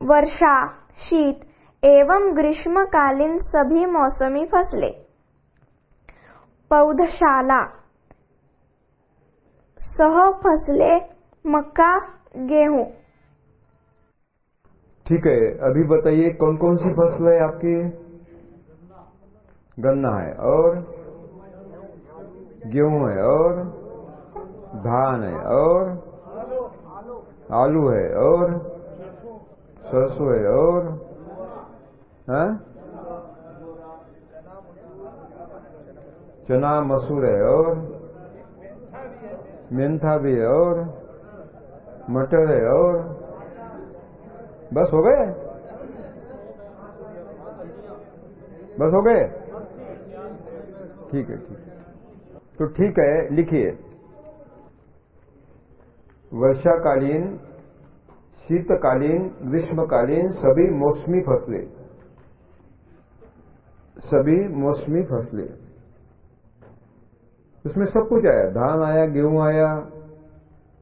वर्षा, शीत एवं ग्रीष्मकालीन सभी मौसमी फ़सलें। पौधशाला सह फ़सलें मक्का, गेहूँ। ठीक है, अभी बताइए कौन कौन सी फ़सल है आपकी? गन्ना है और गेहूँ है और धान है और आलू है और सरसों है और? है? चना मसूर है और? मेंथा भी है और? मटर है और? बस हो गए? बस हो गए? ठीक है, ठीक तो ठीक है, लिखिए। वर्षाकालीन शीतकालीन, ग्रीष्मकालीन, सभी मौसमी फ़सलें। सभी मौसमी फ़सलें। उसमें सब कुछ आया। धान आया, गेहूँ आया,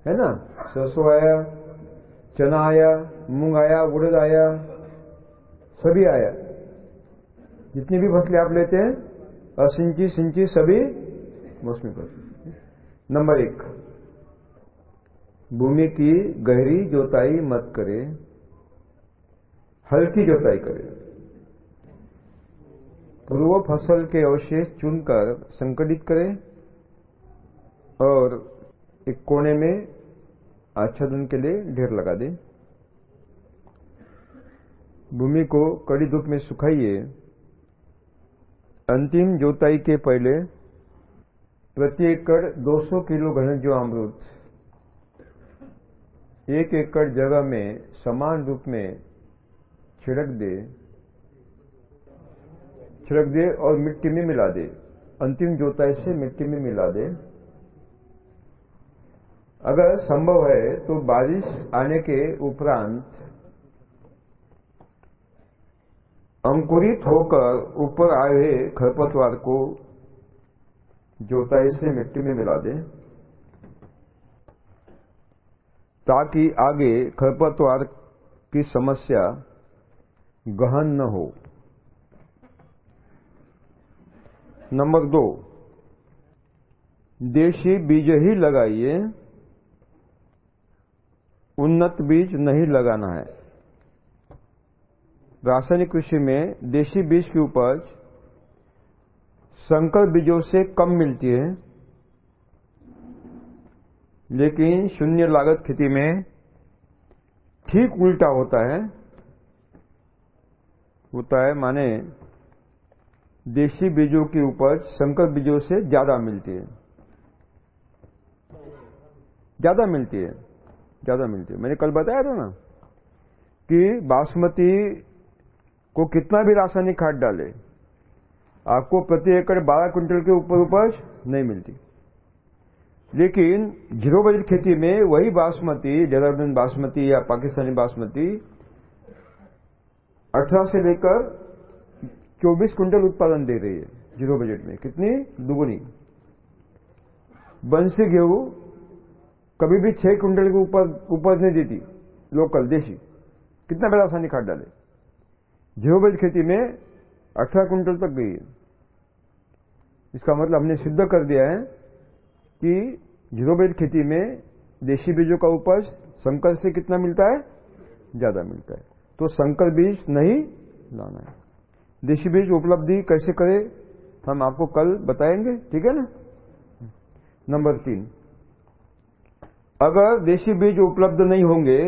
है ना? सरसों आया, चना आया, मूंग आया, उड़द आया, सभी आया। जितनी भी फ़सलें आप लेते हैं, असिंची, सिंची, सभी मौसमी फ़सलें। नंबर एक। भूमि की गहरी जोताई मत करे हल्की जोताई करे। पूर्व फ़सल के अवशेष चुनकर संकलित करें और एक कोने में आच्छादन के लिए ढेर लगा दें। भूमि को कड़ी धूप में सुखाइए। अंतिम जोताई के पहले प्रति एकड़ 200 किलो घन जो अमृत एक एकड़ जगह में समान रूप में छिड़क दे छिड़क दे और मिट्टी में मिला दे। अंतिम जोताई से मिट्टी में मिला दे। अगर संभव है तो बारिश आने के उपरांत अंकुरित होकर ऊपर आए हुए खरपतवार को जोताई से मिट्टी में मिला दें। ताकि आगे खरपतवार की समस्या गहन न हो। नंबर दो, देशी बीज ही लगाइए। उन्नत बीज नहीं लगाना है। रासायनिक कृषि में देशी बीज की उपज संकर बीजों से कम मिलती है। लेकिन शून्य लागत खेती में ठीक उल्टा होता है। होता है माने देशी बीजों की उपज संकर बीजों से ज़्यादा मिलती है। ज़्यादा मिलती है, ज़्यादा मिलती है। मैंने कल बताया था ना कि बासमती को कितना भी रासायनिक खाद डाले, आपको प्रति एकड़ 12 क्विंटल के ऊपर उपज नहीं मिलती। लेकिन ज़ीरो बजट खेती में वही बासमती डेहराडून बासमती या पाकिस्तानी बासमती 18 से लेकर 24 क्विंटल उत्पादन दे रही है ज़ीरो बजट में। कितनी? दुगुनी। बंसी गेहूँ कभी भी छह क्विंटल की उपज नहीं देती, लोकल देशी कितना बड़ा रासायनिक खाद डाले। ज़ीरो बजट खेती में 18 क्विंटल तक गई है। इसका मतलब हमने सिद्ध कर दिया है कि ज़ीरो बेड खेती में देशी बीजों का उपज संकर से कितना मिलता है? ज़्यादा मिलता है। तो संकर बीज नहीं लाना है। देशी बीज उपलब्धि कैसे करें? हम आपको कल बताएँगे, ठीक है ना? नंबर तीन। अगर देशी बीज उपलब्ध नहीं होंगे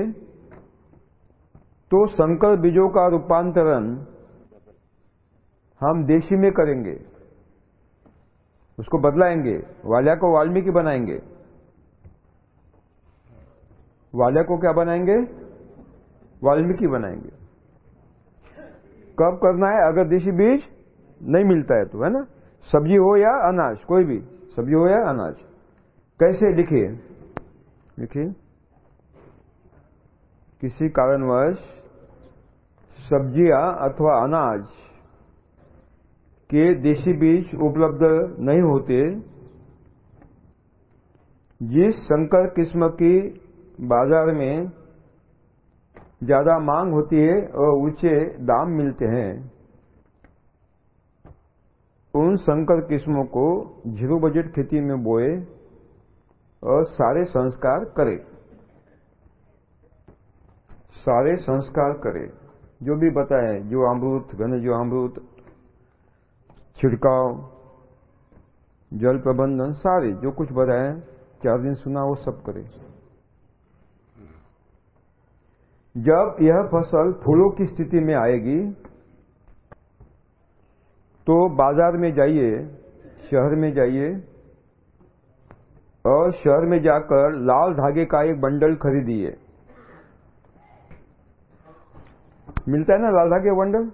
तो संकर बीजों का रूपांतरण हम देशी में करेंगे। उसको बदलाएँगे। वालिया को वाल्मीकि बनाएँगे। वालिया को क्या बनाएँगे? वाल्मीकि बनाएँगे। कब करना है? अगर देशी बीज नहीं मिलता है तो है ना? सब्ज़ी हो या अनाज, कोई भी सब्ज़ी हो या अनाज। कैसे लिखिए? लिखिए। किसी कारणवश सब्ज़ियाँ अथवा अनाज के देशी बीज उपलब्ध नहीं होते। जिस संकर किस्म की बाज़ार में ज़्यादा मांग होती है और ऊँचे दाम मिलते हैं। उन संकर किस्मों को ज़ीरो बजट खेती में बोए और सारे संस्कार करे। सारे संस्कार करे। जो भी बताए, जो अमृत, घन, जो अमृत छिड़काव जल प्रबंधन सारे जो कुछ बताए चार दिन सुना वो सब करे। जब यह फ़सल फूलों की स्थिति में आएगी तो बाज़ार में जाइए शहर में जाइए और शहर में जाकर लाल धागे का एक बंडल खरीदिए। मिलता है ना लाल धागे बंडल?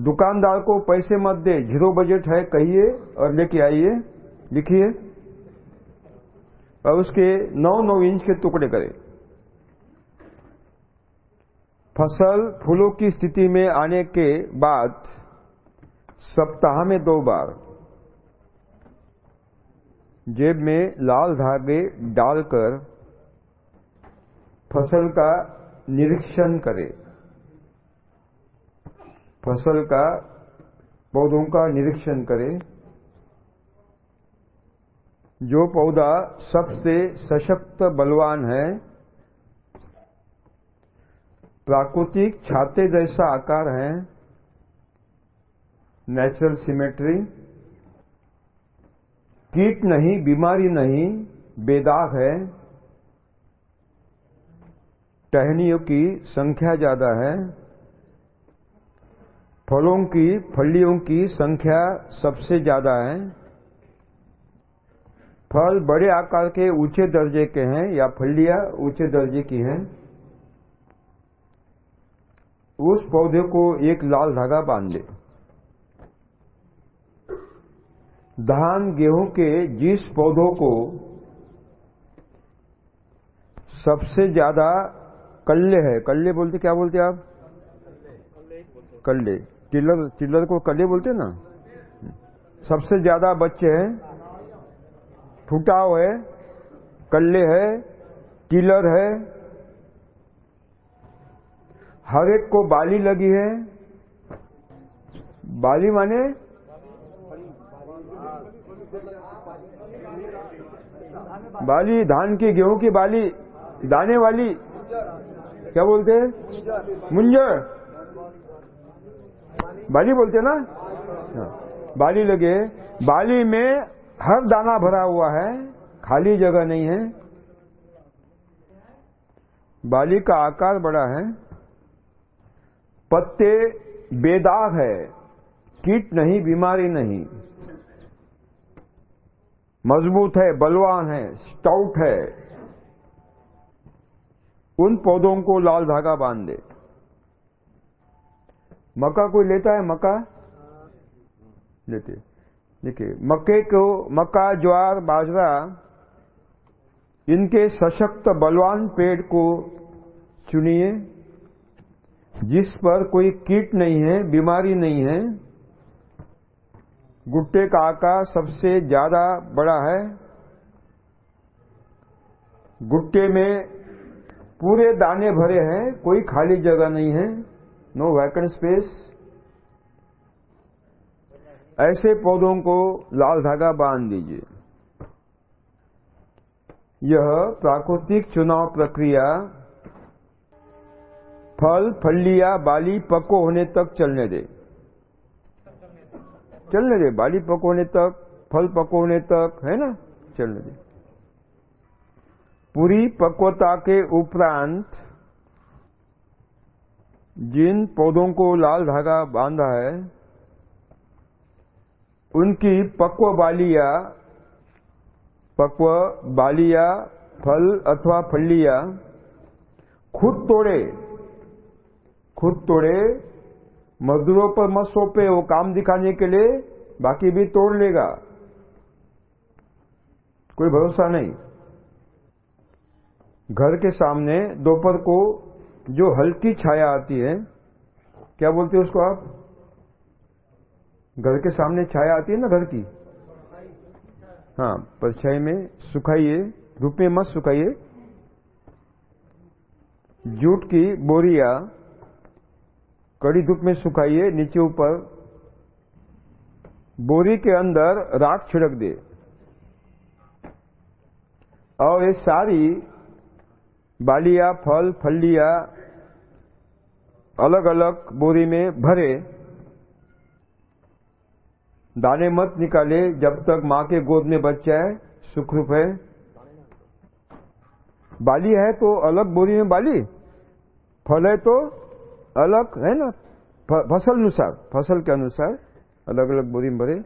दुकानदार को पैसे मत दे ज़ीरो बजट है, कहिए और लेके आइए, लिखिए। और उसके नौ नौ इंच के टुकड़े करें। फ़सल फूलों की स्थिति में आने के बाद सप्ताह में दो बार जेब में लाल धागे डालकर फ़सल का निरीक्षण करें। फ़सल का पौधों का निरीक्षण करें। जो पौधा सबसे सशक्त बलवान है, प्राकृतिक छाते जैसा आकार है नेचुरल सिमेट्री कीट नहीं, बीमारी नहीं, बेदाग है, टहनियों की संख्या ज़्यादा है फलों की, फलियों की संख्या सबसे ज़्यादा है। फल बड़े आकार के, ऊँचे दर्जे के हैं, या फलियाँ ऊँचे दर्जे की हैं। उस पौधे को एक लाल धागा बाँध दे धान, गेहूँ के जिस पौधों को सबसे ज़्यादा कल्ले है, कल्ले बोलते, क्या बोलते आप? कल्ले। टिलर टिलर को कल्ले बोलते ना? सबसे ज़्यादा बच्चे हैं फुटाव है, कल्ले है टिलर है। हर एक को बाली लगी है। बाली माने? बाली, धान की गेहूँ की बाली, दाने वाली, क्या बोलते हैं? मुंजर। बाली बोलते ना? हाँ, बाली लगे। बाली में हर दाना भरा हुआ है खाली जगह नहीं है। बाली का आकार बड़ा है। पत्ते बेदाग है। कीट नहीं बीमारी नहीं। मज़बूत है बलवान है स्टाउट है। उन पौधों को लाल धागा बाँध। दे मक्का कोई लेता है? मक्का? लेते देखिए, मक्के को, मक्का, ज्वार, बाजरा, इनके सशक्त बलवान पेड़ को चुनिए, जिस पर कोई कीट नहीं है, बीमारी नहीं है, गुट्टे का आकार सबसे ज़्यादा बड़ा है। गुट्टे में पूरे दाने भरे हैं, कोई खाली जगह नहीं है। नो वैकेंट स्पेस ऐसे पौधों को लाल धागा बाँध दीजिए। यह प्राकृतिक चुनाव प्रक्रिया, फल, फलिया, बाली पक्व होने तक चलने दे। चलने दे, बाली पक्व होने तक, फल पक्व होने तक, है ना? चलने दे। पूरी पक्वता के उपरांत जिन पौधों को लाल धागा बांधा है, उनकी पक्व बालिया पक्व बालिया फल अथवा फलिया खुद तोड़े। खुद तोड़े, मजदूरों पर मत सौंपे, वो काम दिखाने के लिए बाकी भी तोड़ लेगा। कोई भरोसा नहीं। घर के सामने दोपहर को जो हल्की छाया आती है, क्या बोलते हैं उसको आप? घर के सामने छाया आती है ना घर की? हाँ परछाई में सुखाइए, धूप में मत सुखाइए। जूट की बोरिया कड़ी धूप में सुखाइए, नीचे ऊपर बोरी के अंदर राख छिड़क दे। और ये सारी बालिया, फल फलिया अलग अलग बोरी में भरे। दाने मत निकाले जब तक माँ के गोद में बच्चा है सुखरूप है। बाली है तो अलग बोरी में बाली। फल है तो अलग, है ना? फ़सल अनुसार, फ़सल के अनुसार अलग अलग बोरी में भरे।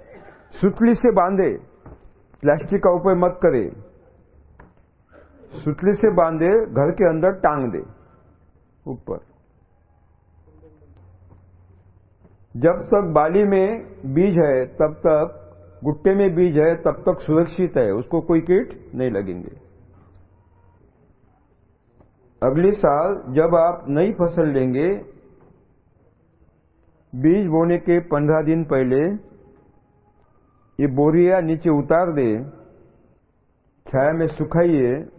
सुतली से बांधे, प्लास्टिक का उपयोग मत करे। सुतली से बांधे, घर के अंदर टांग दे, ऊपर। जब तक बाली में बीज है, तब तक, गुट्टे में बीज है, तब तक सुरक्षित है, उसको कोई कीट नहीं लगेंगे। अगले साल जब आप नई फ़सल लेंगे, बीज बोने के पंद्रह दिन पहले, ये बोरिया नीचे उतार दे, छाया में सुखाइए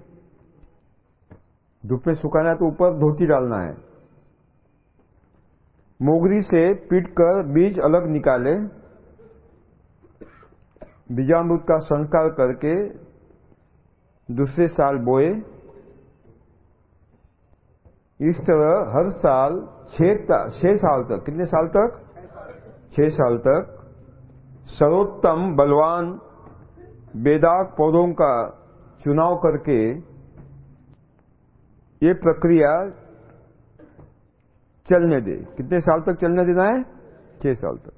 धूप में सुखाना है तो ऊपर धोती डालना है। मोगरी से पीट कर बीज अलग निकाले। बीजामृत का संस्कार करके दूसरे साल बोए। इस तरह हर साल छह साल तक, कितने साल तक? छह साल तक। सर्वोत्तम बलवान बेदाग पौधों का चुनाव करके ये प्रक्रिया चलने दे। कितने साल तक चलने देना है? छह साल तक।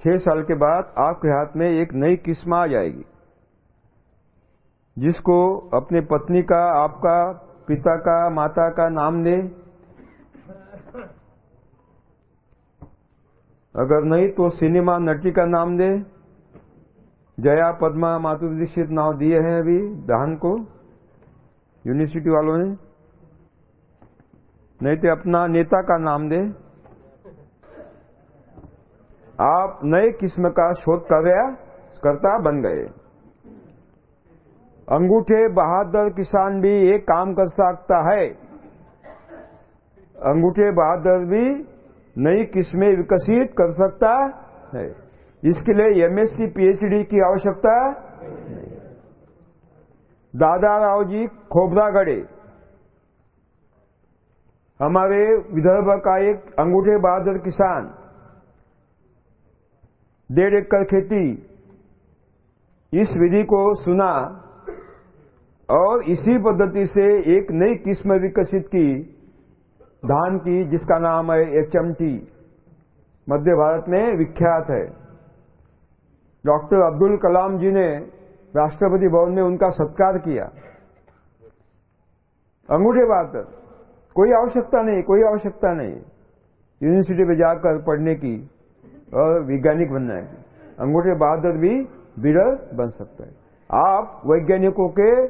छह साल के बाद आपके हाथ में एक नई किस्म आ जाएगी, जिसको अपने पत्नी का, आपका पिता का, माता का नाम दे। अगर नहीं तो सिनेमा नटी का नाम दे। जया, पद्मा, माधुरी दीक्षित नाम दिए हैं अभी दहन को। यूनिवर्सिटी वालों ने? नहीं तो अपना नेता का नाम दे। आप नए किस्म का शोध कार्य करता बन गए। अंगूठे बहादुर किसान भी एक काम कर सकता है। अंगूठे बहादुर भी नई किस्में विकसित कर सकता है। इसके लिए एमएससी पीएचडी की आवश्यकता नहीं। दादा राव जी खोबरागढ़े हमारे विदर्भ का एक अंगूठे बहादुर किसान, डेढ़ एकड़ खेती, इस विधि को सुना और इसी पद्धति से एक नई किस्म विकसित की धान की, जिसका नाम है एचएमटी। मध्य भारत में विख्यात है। डॉक्टर अब्दुल कलाम जी ने राष्ट्रपति भवन में उनका सत्कार किया। अंगूठे बहादुर कोई आवश्यकता नहीं, कोई आवश्यकता नहीं। यूनिवर्सिटी में जाकर पढ़ने की और वैज्ञानिक बनना है। अंगूठे बहादुर भी बिरल बन सकता है। आप वैज्ञानिकों के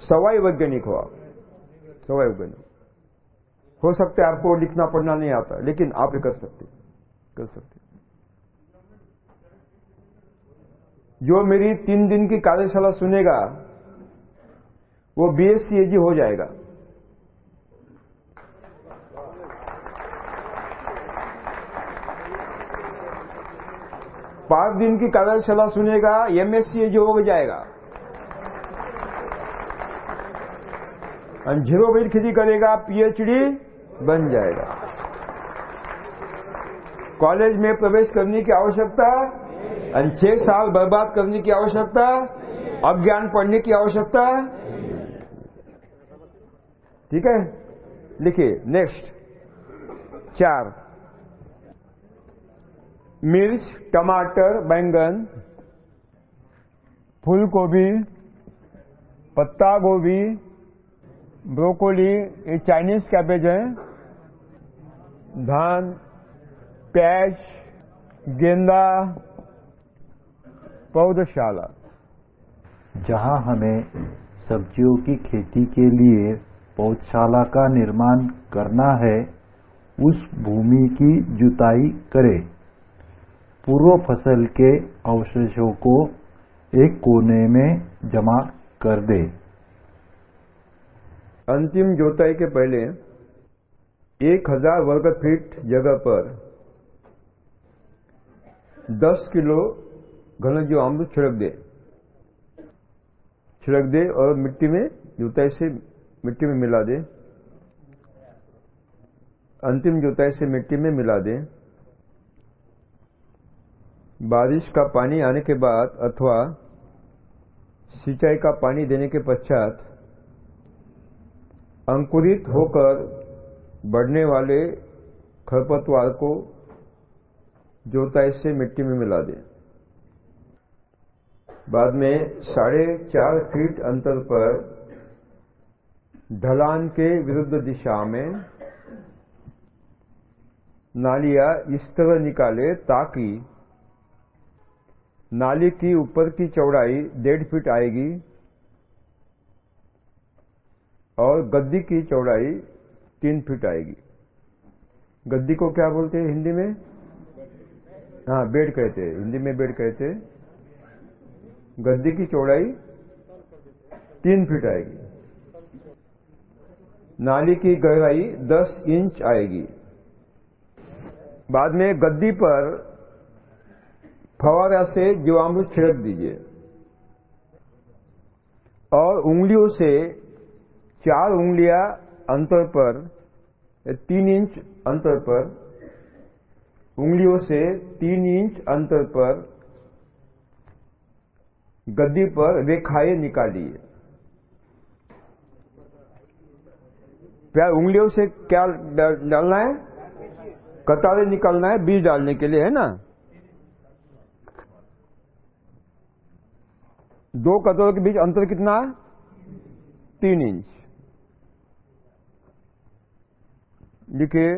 सवाई वैज्ञानिक हो आप। सवाई वैज्ञानिक। हो सकता है आपको लिखना पढ़ना नहीं आता, लेकिन आप कर सकते कर सकते। जो मेरी तीन दिन की कार्यशाला सुनेगा, वो बीएससी एजी हो जाएगा। पाँच दिन की कार्यशाला सुनेगा एमएससी एजी हो जाएगा। ज़ीरो बिल खेती करेगा पीएचडी बन जाएगा। कॉलेज में प्रवेश करने की आवश्यकता छह साल बर्बाद करने की आवश्यकता, अज्ञान पढ़ने की आवश्यकता। ठीक है? लिखिए नेक्स्ट चार। मिर्च, टमाटर, बैंगन फूल गोभी पत्ता गोभी ब्रोकोली, ये चाइनीज़ कैबेज है। धान, प्याज, गेंदा पौधशाला। जहाँ हमें सब्जियों की खेती के लिए पौधशाला का निर्माण करना है उस भूमि की जुताई करें। पूर्व फ़सल के अवशेषों को एक कोने में जमा कर दे। अंतिम जोताई के पहले एक हज़ार वर्ग फीट जगह पर 10 किलो घन जो अमृत छिड़क दे। छिड़क दे और मिट्टी में जुताई से मिट्टी में मिला दे। अंतिम जुताई से मिट्टी में मिला दे। बारिश का पानी आने के बाद अथवा सिंचाई का पानी देने के पश्चात अंकुरित होकर बढ़ने वाले खरपतवार को जोताई से मिट्टी में मिला दें। बाद में साढ़े चार फीट अंतर पर ढलान के विरुद्ध दिशा में नालियाँ इस तरह निकाले ताकि नाली की ऊपर की चौड़ाई डेढ़ फीट आएगी और गद्दी की चौड़ाई तीन फीट आएगी। गद्दी को क्या बोलते हैं हिंदी में? हाँ बेड कहते हैं। हिंदी में बेड कहते हैं। गद्दी की चौड़ाई तीन फीट आएगी। नाली की गहराई 10 इंच आएगी। बाद में गद्दी पर फवारा से जीवामृत छिड़क दीजिए और उंगलियों से चार उंगलियाँ अंतर पर, तीन इंच अंतर पर, उंगलियों से तीन इंच अंतर पर गद्दी पर रेखाएँ निकालिए प्यार, उंगलियों से क्या डालना है? कतारें निकालना है, बीज डालने के लिए, है ना? दो कतरों के बीच अंतर कितना है? तीन इंच। लिखिए,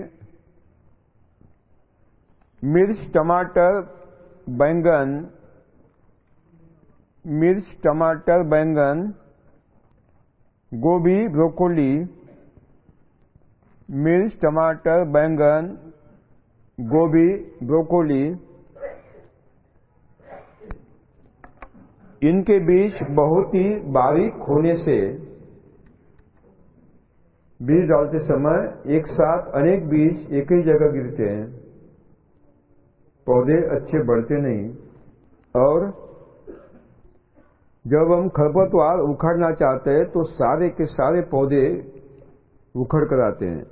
मिर्च, टमाटर, बैंगन मिर्च, टमाटर, बैंगन, गोभी, ब्रोकोली, मिर्च, टमाटर, बैंगन, गोभी, ब्रोकोली, इनके बीच बहुत ही बारीक होने से बीज डालते समय एक साथ अनेक बीज एक ही जगह गिरते हैं। पौधे अच्छे बढ़ते नहीं और जब हम खरपतवार उखाड़ना चाहते हैं तो सारे के सारे पौधे उखड़ कर आते हैं,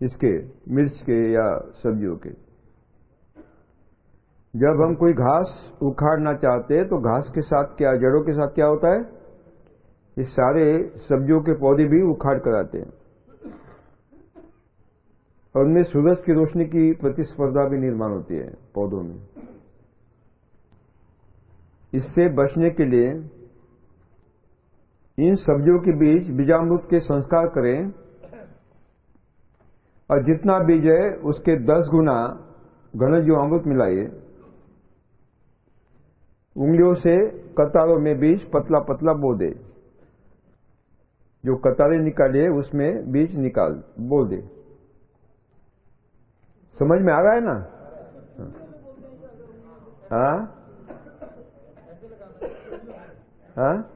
इसके, मिर्च के या सब्जियों के। जब हम कोई घास उखाड़ना चाहते हैं तो घास के साथ क्या, जड़ों के साथ क्या होता है? ये सारे सब्जियों के पौधे भी उखाड़ कर आते हैं। और उनमें सूरज की रोशनी की प्रतिस्पर्धा भी निर्माण होती है पौधों में। इससे बचने के लिए इन सब्जियों के बीच बीजामृत के संस्कार करें और जितना बीज है उसके दस गुना घन जो अमृत मिलाइए। उंगलियों से कतारों में बीज पतला पतला बो दे। जो कतारें निकालिए, उसमें बीज निकाल बोल दे। समझ में आ रहा है ना? हाँ। हाँ?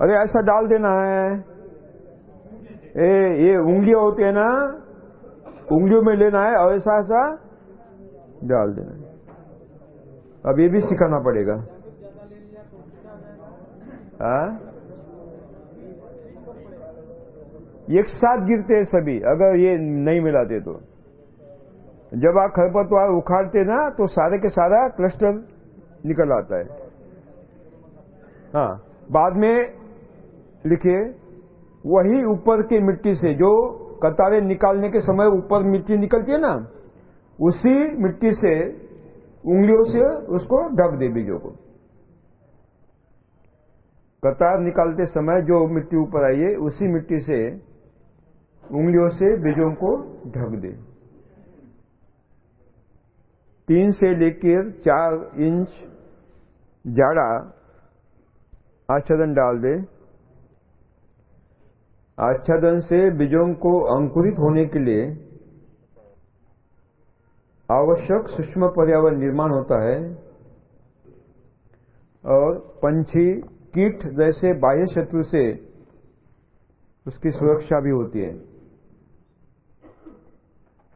अरे ऐसा डाल देना है। ए, ये उंगलियाँ होती है ना, उंगलियों में लेना है और ऐसा ऐसा डाल देना है। अब ये भी सिखाना पड़ेगा। हाँ? एक साथ गिरते हैं सभी, अगर ये नहीं मिलाते तो। जब आप खरपतवार उखाड़ते ना तो सारे के सारा क्लस्टर निकल आता है। हाँ बाद में लिखिए वही ऊपर की मिट्टी से, जो कतारें निकालने के समय ऊपर मिट्टी निकलती है ना, उसी मिट्टी से, उंगलियों से उसको ढक दे बीजों को। कतार निकालते समय जो मिट्टी ऊपर आई है, उसी मिट्टी से उंगलियों से बीजों को ढक दे। तीन से लेकर चार इंच जाड़ा आच्छादन डाल दे। आच्छादन से बीजों को अंकुरित होने के लिए आवश्यक सूक्ष्म पर्यावरण निर्माण होता है और पंछी, कीट जैसे बाह्य शत्रु से उसकी सुरक्षा भी होती है।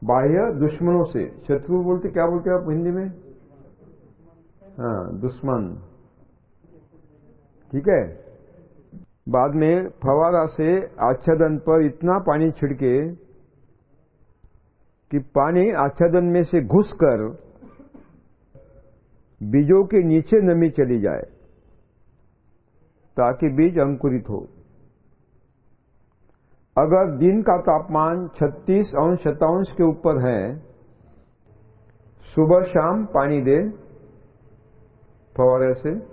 बाह्य दुश्मनों से, शत्रु बोलते, क्या बोलते आप हिंदी में? हाँ दुश्मन। ठीक है? बाद में फवारा से आच्छादन पर इतना पानी छिड़के कि पानी आच्छादन में से घुसकर बीजों के नीचे नमी चली जाए, ताकि बीज अंकुरित हो। अगर दिन का तापमान 36 अंश शतांश के ऊपर है, सुबह शाम पानी दे फवारे से।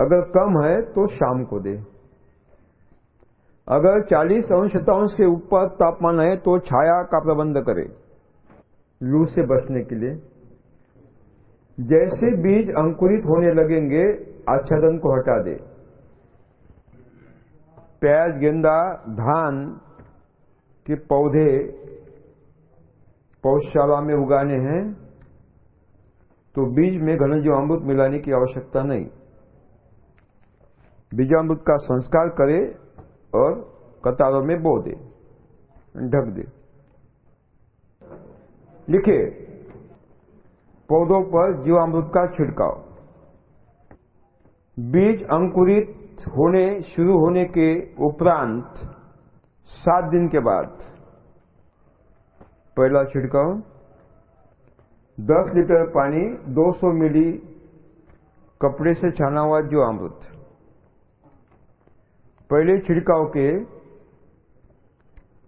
अगर कम है तो शाम को दे। अगर 40 अंश के ऊपर तापमान है तो छाया का प्रबंध करे। लू से बचने के लिए। जैसे बीज अंकुरित होने लगेंगे, आच्छादन को हटा दे। प्याज, गेंदा, धान के पौधे पौधशाला में उगाने हैं तो बीज में घनजीव अमृत मिलाने की आवश्यकता नहीं। बीजामृत का संस्कार करे और कतारों में बो दे, ढक दे। लिखे, पौधों पर जीवामृत का छिड़काव। बीज अंकुरित होने, शुरू होने के उपरांत, सात दिन के बाद, पहला छिड़काव। 10 लीटर पानी 200 मिली कपड़े से छाना हुआ जीवामृत। पहले छिड़काव के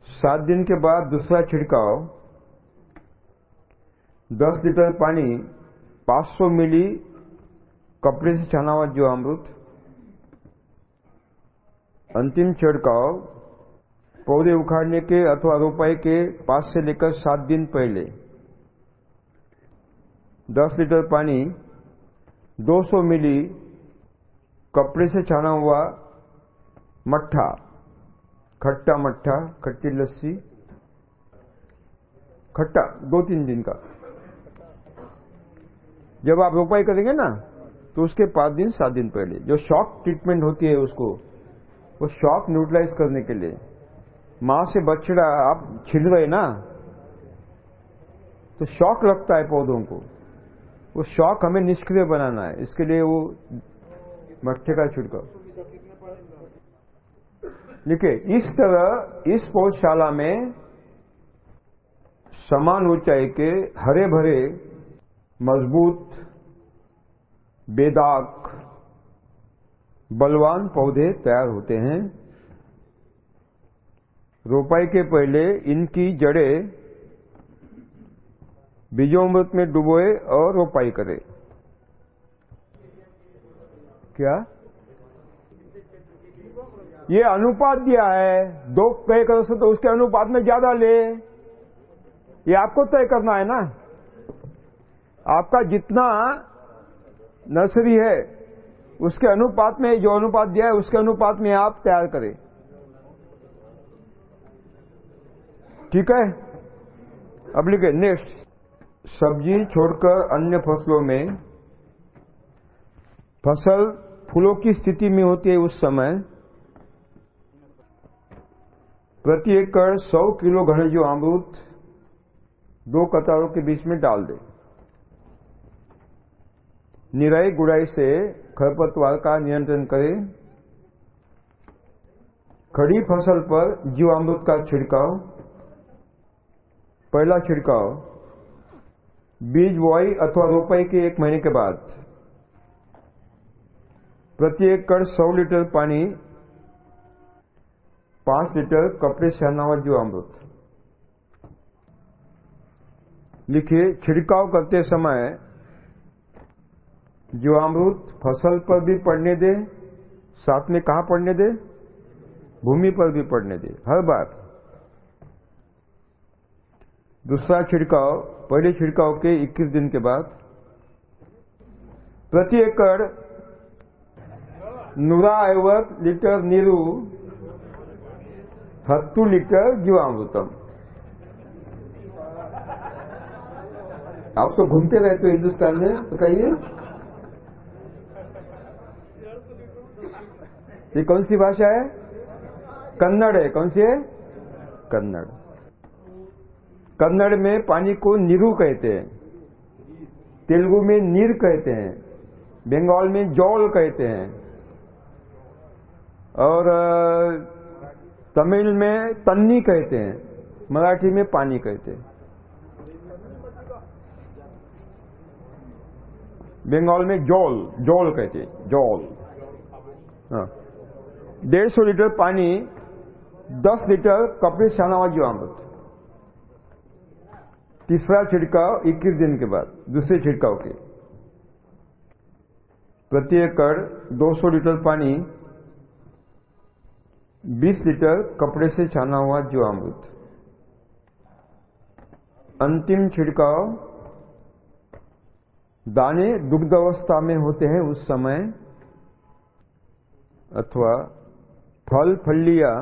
सात दिन के बाद दूसरा छिड़काव 10 लीटर पानी 500 मिली कपड़े से छाना हुआ जो अमृत, अंतिम छिड़काव, पौधे उखाड़ने के अथवा रोपाई के पाँच से लेकर सात दिन पहले। 10 लीटर पानी 200 मिली कपड़े से छाना हुआ मट्ठा, खट्टा मट्ठा, खट्टी लस्सी, खट्टा दो तीन दिन का। जब आप रोपाई करेंगे ना तो उसके पाँच दिन, सात दिन पहले। जो शॉक ट्रीटमेंट होती है उसको, वो शॉक न्यूट्रलाइज करने के लिए। माँ से बछड़ा, आप छिड़ रहे ना तो शॉक लगता है पौधों को। वो शॉक हमें निष्क्रिय बनाना है। इसके लिए वो मट्ठे का छिड़काव। देखिए, इस तरह, इस पौधशाला में समान ऊंचाई के हरे भरे मज़बूत, बेदाग, बलवान पौधे तैयार होते हैं। रोपाई के पहले इनकी जड़ें बीजोमृत में डुबोए और रोपाई करें। क्या? ये अनुपात दिया है। दो तय करो से तो उसके अनुपात में ज़्यादा ले। ये आपको तय करना है ना? आपका जितना नर्सरी है, उसके अनुपात में, जो अनुपात दिया है, उसके अनुपात में आप तैयार करें। ठीक है? अब लिखे नेक्स्ट सब्ज़ी छोड़कर अन्य फ़सलों में, फ़सल फूलों की स्थिति में होती है उस समय प्रति एकड़ सौ किलो घनजीव अमृत, दो कतारों के बीच में डाल दें। निराई गुड़ाई से खरपतवार का नियंत्रण करें। खड़ी फ़सल पर जीवामृत का छिड़काव। पहला छिड़काव, बीज बुआई अथवा रोपाई के एक महीने के बाद। प्रति एकड़ 100 लीटर पानी पाँच लीटर कपड़े सहनावर जो अमृत लिखिए छिड़काव करते समय जीवामृत फ़सल पर भी पड़ने दे, साथ में कहा पड़ने दे? भूमि पर भी पड़ने दे, हर बार। दूसरा छिड़काव, पहले छिड़काव के 21 दिन के बाद। प्रति एकड़ नूरा ऐवत लीटर नीरू हत्तु लीटर जीवामृतम। आप तो घूमते रहते हो हिंदुस्तान में तो कहिए। ये कौन सी भाषा है? कन्नड़ है। कौन सी है? कन्नड़। कन्नड़ में पानी को नीरू कहते हैं। तेलुगु में नीर कहते हैं। बंगाल में जौल कहते हैं। और तमिल में तन्नी कहते हैं, मराठी में पानी कहते हैं। बंगाल में जौल जौल कहते हैं, जौल। हाँ। डेढ़ सौ लीटर पानी, दस लीटर कपड़े छानावा जीवामृत तीसरा छिड़काव 21 दिन के बाद, दूसरे छिड़काव के। प्रति एकड़ 200 लीटर पानी 20 लीटर कपड़े से छाना हुआ जीवामृत अंतिम छिड़काव। दाने दुग्ध अवस्था में होते हैं उस समय। अथवा फल, फलिया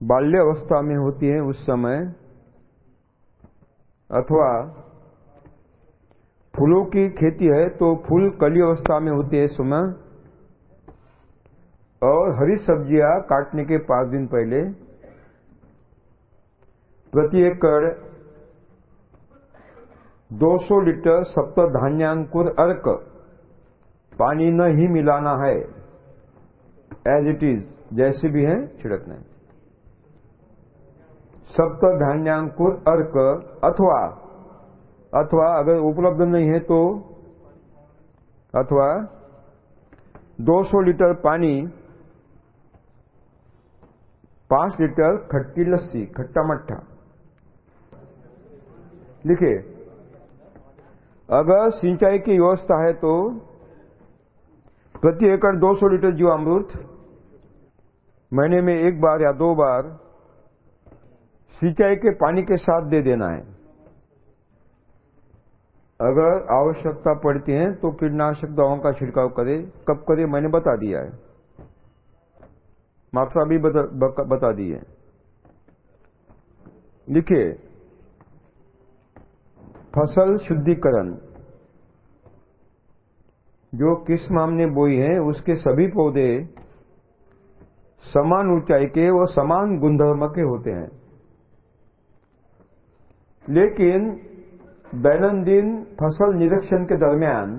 बाल्य अवस्था में होती है उस समय। अथवा फूलों की खेती है तो फूल कली अवस्था में होती है समय और हरी सब्ज़ियाँ काटने के पाँच दिन पहले, प्रति एकड़ 200 लीटर सप्त धान्यांकुर अर्क पानी न ही मिलाना है। एज इट इज़ जैसे भी है छिड़कना है सप्त धान्यांकुर अर्क अथवा अथवा अगर उपलब्ध नहीं है तो अथवा 200 लीटर पानी पाँच लीटर खट्टी लस्सी, खट्टा मट्ठा। लिखिए। अगर सिंचाई की व्यवस्था है तो प्रति एकड़ 200 लीटर जीवामृत, महीने में एक बार या दो बार सिंचाई के पानी के साथ दे देना है। अगर आवश्यकता पड़ती है तो कीटनाशक दवाओं का छिड़काव करे, कब करे, मैंने बता दिया है। मात्रा भी बता, बता दी लिखिए फ़सल शुद्धिकरण। जो किस्म हमने बोई है उसके सभी पौधे समान ऊंचाई के व समान गुणधर्म के होते हैं। लेकिन दैनंदिन फ़सल निरीक्षण के दरमियान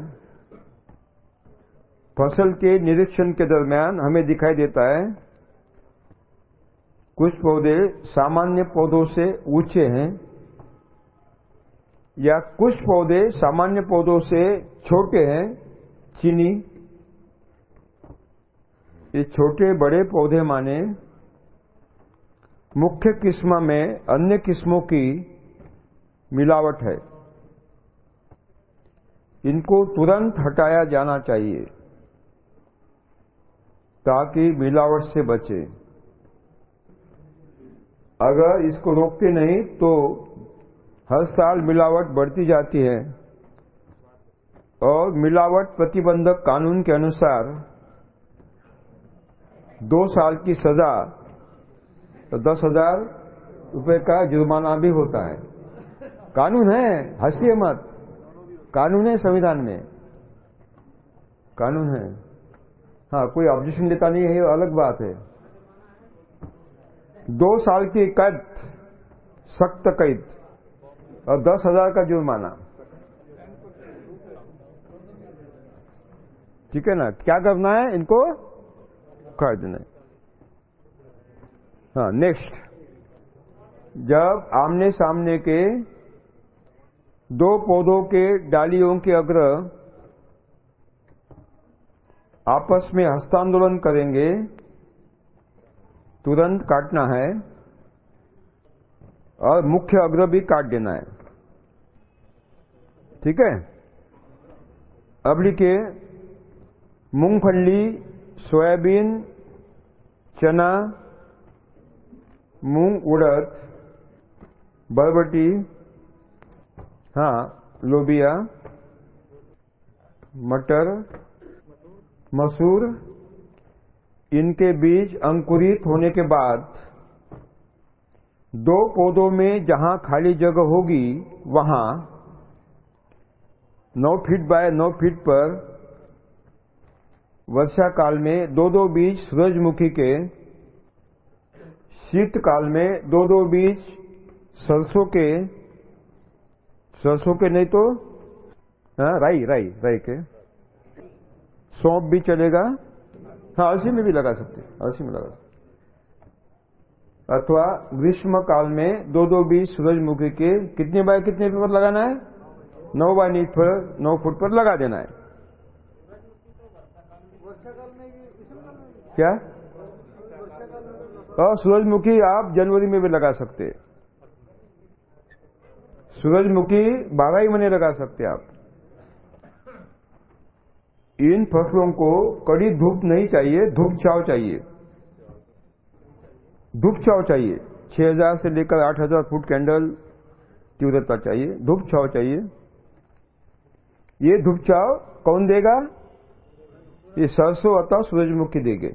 फ़सल के निरीक्षण के दरमियान हमें दिखाई देता है कुछ पौधे सामान्य पौधों से ऊँचे हैं या कुछ पौधे सामान्य पौधों से छोटे हैं, चीनी। ये छोटे बड़े पौधे माने मुख्य किस्म में अन्य किस्मों की मिलावट है। इनको तुरंत हटाया जाना चाहिए ताकि मिलावट से बचे। अगर इसको रोकते नहीं तो हर साल मिलावट बढ़ती जाती है। और मिलावट प्रतिबंधक कानून के अनुसार दो साल की सजा तो दस हज़ार रुपए का जुर्माना भी होता है। कानून है हंसिए मत। कानून है संविधान में। कानून है। हाँ कोई ऑब्जेक्शन लेता नहीं है, ये अलग बात है। दो साल की कैद, सख्त कैद, और दस हज़ार का जुर्माना। ठीक है ना? क्या करना है इनको? कर देना है नेक्स्ट जब आमने सामने के दो पौधों के डालियों के अग्र आपस में हस्तांदोलन करेंगे तुरंत काटना है और मुख्य अग्र भी काट देना है। ठीक है? अब लिखिए मूंगफली, सोयाबीन, चना, मूंग उड़द, बरबटी हाँ लोबिया, मटर, मसूर इनके बीज अंकुरित होने के बाद दो पौधों में जहाँ खाली जगह होगी, वहाँ नौ फीट बाय नौ फीट पर वर्षा काल में दो दो बीज सूरजमुखी के, शीतकाल में दो दो बीज सरसों के सरसों के नहीं तो हाँ राई राई राई के, सौंप भी चलेगा। हाँ अलसी में भी लगा सकते अलसी में लगा सकते अथवा ग्रीष्म काल में दो दो बीज सूरजमुखी के कितने बाय कितने फीट पर लगाना है? नौ बाय नीट पर, नौ फुट पर लगा देना है। क्या? और सूरजमुखी आप जनवरी में भी लगा सकते सूरजमुखी बारह ही महीने लगा सकते आप। इन फ़सलों को कड़ी धूप नहीं चाहिए, धूप छाव चाहिए। धूप छाव चाहिए। 6000 से लेकर 8000 फुट कैंडल तीव्रता चाहिए, धूप छाव चाहिए। ये धूप छाव कौन देगा? ये सरसों अथवा सूरजमुखी देंगे।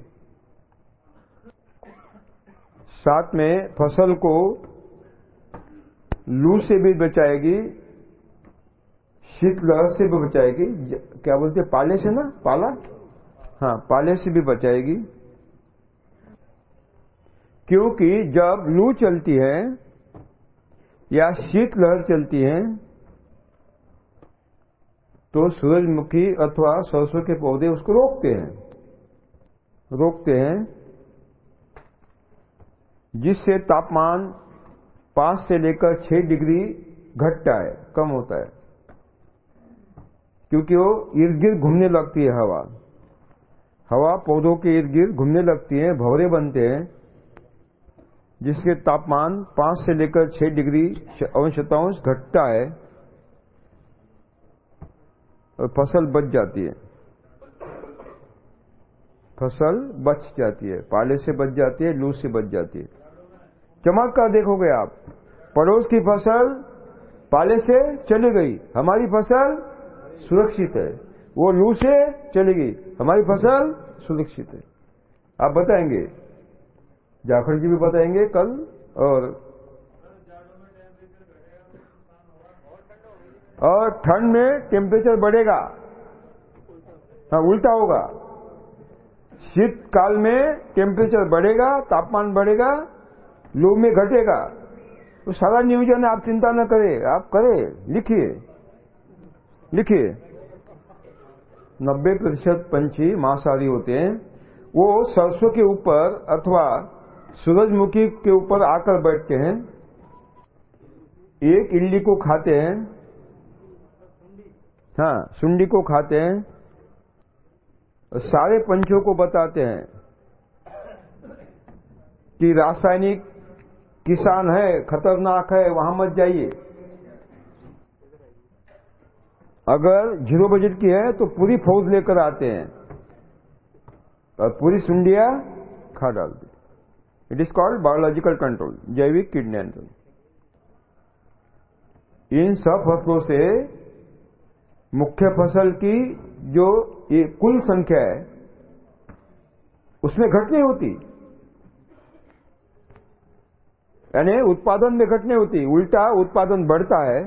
साथ में फ़सल को लू से भी बचाएगी, शीतलहर से भी बचाएगी क्या बोलते पाले से ना? पाला? हाँ पाले से भी बचाएगी। क्योंकि जब लू चलती है या शीतलहर चलती है तो सूरजमुखी अथवा सरसों के पौधे उसको रोकते हैं। रोकते हैं, जिससे तापमान पाँच से लेकर छह डिग्री घटता है, कम होता है। क्योंकि वो इर्द गिर्द घूमने लगती है हवा। हवा पौधों के इर्द गिर्द घूमने लगती है, भवरे बनते हैं, जिसके तापमान पाँच से लेकर छह डिग्री अंशतांश घटता है और फ़सल बच जाती है। फ़सल बच जाती है, पाले से बच जाती है, लू से बच जाती है। चमक का देखोगे आप, पड़ोस की फ़सल पाले से चली गई, हमारी फ़सल सुरक्षित है। वो लू से चलेगी। हमारी फ़सल सुरक्षित है। आप बताएँगे। जाखड़ जी भी बताएँगे कल और और ठंड में टेम्परेचर बढ़ेगा। हाँ उल्टा होगा। शीतकाल में टेम्परेचर बढ़ेगा, तापमान बढ़ेगा, लू में घटेगा। तो सारा नियोजन आप चिंता न करें। आप करें, लिखिए। लिखिए। नब्बे प्रतिशत पंछी मांसाहारी होते हैं। वो सरसों के ऊपर अथवा सूरजमुखी के ऊपर आकर बैठते हैं। एक इल्ली को खाते हैं। हाँ सुंडी को खाते हैं। सारे पंछियों को बताते हैं कि रासायनिक किसान है, खतरनाक है, वहाँ मत जाइए। अगर ज़ीरो बजट की है तो पूरी फौज लेकर आते हैं। और पूरी सुंडिया खा डालते it is called biological control जैविक कीट नियंत्रण। इन सब फ़सलों से मुख्य फ़सल की जो ये कुल संख्या है, उसमें घट नहीं होती। यानी उत्पादन में घट नहीं होती। उल्टा उत्पादन बढ़ता है।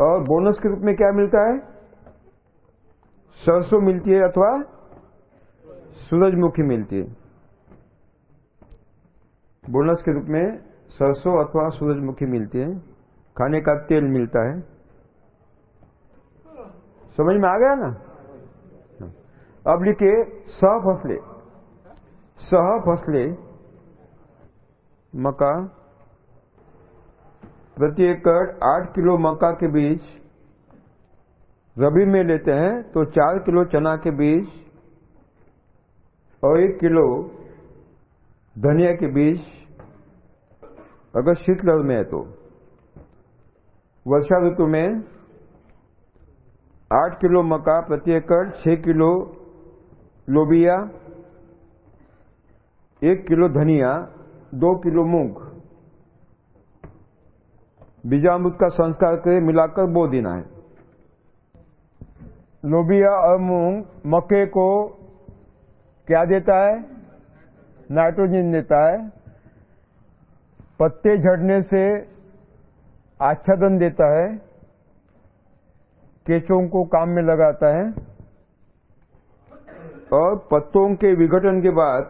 और बोनस के रूप में क्या मिलता है? सरसों मिलती है अथवा सूरजमुखी मिलती है। बोनस के रूप में सरसों अथवा सूरजमुखी मिलती है। खाने का तेल मिलता है। समझ में आ गया ना? अब लिखिए सह फसले। सह फसले मका प्रति एकड़ आठ किलो मक्का के बीज रबी में लेते हैं तो चार किलो चना के बीज और एक किलो धनिया के बीज, अगर शीतलहर में है तो। वर्षा ऋतु में आठ किलो मक्का प्रति एकड़, छह किलो लोबिया, एक किलो धनिया, दो किलो मूंग। बीजामृत का संस्कार के मिलाकर बो देना है। लोबिया और मूंग मक्के को क्या देता है? नाइट्रोजन देता है। पत्ते झड़ने से आच्छादन देता है। केचों को काम में लगाता है। और पत्तों के विघटन के बाद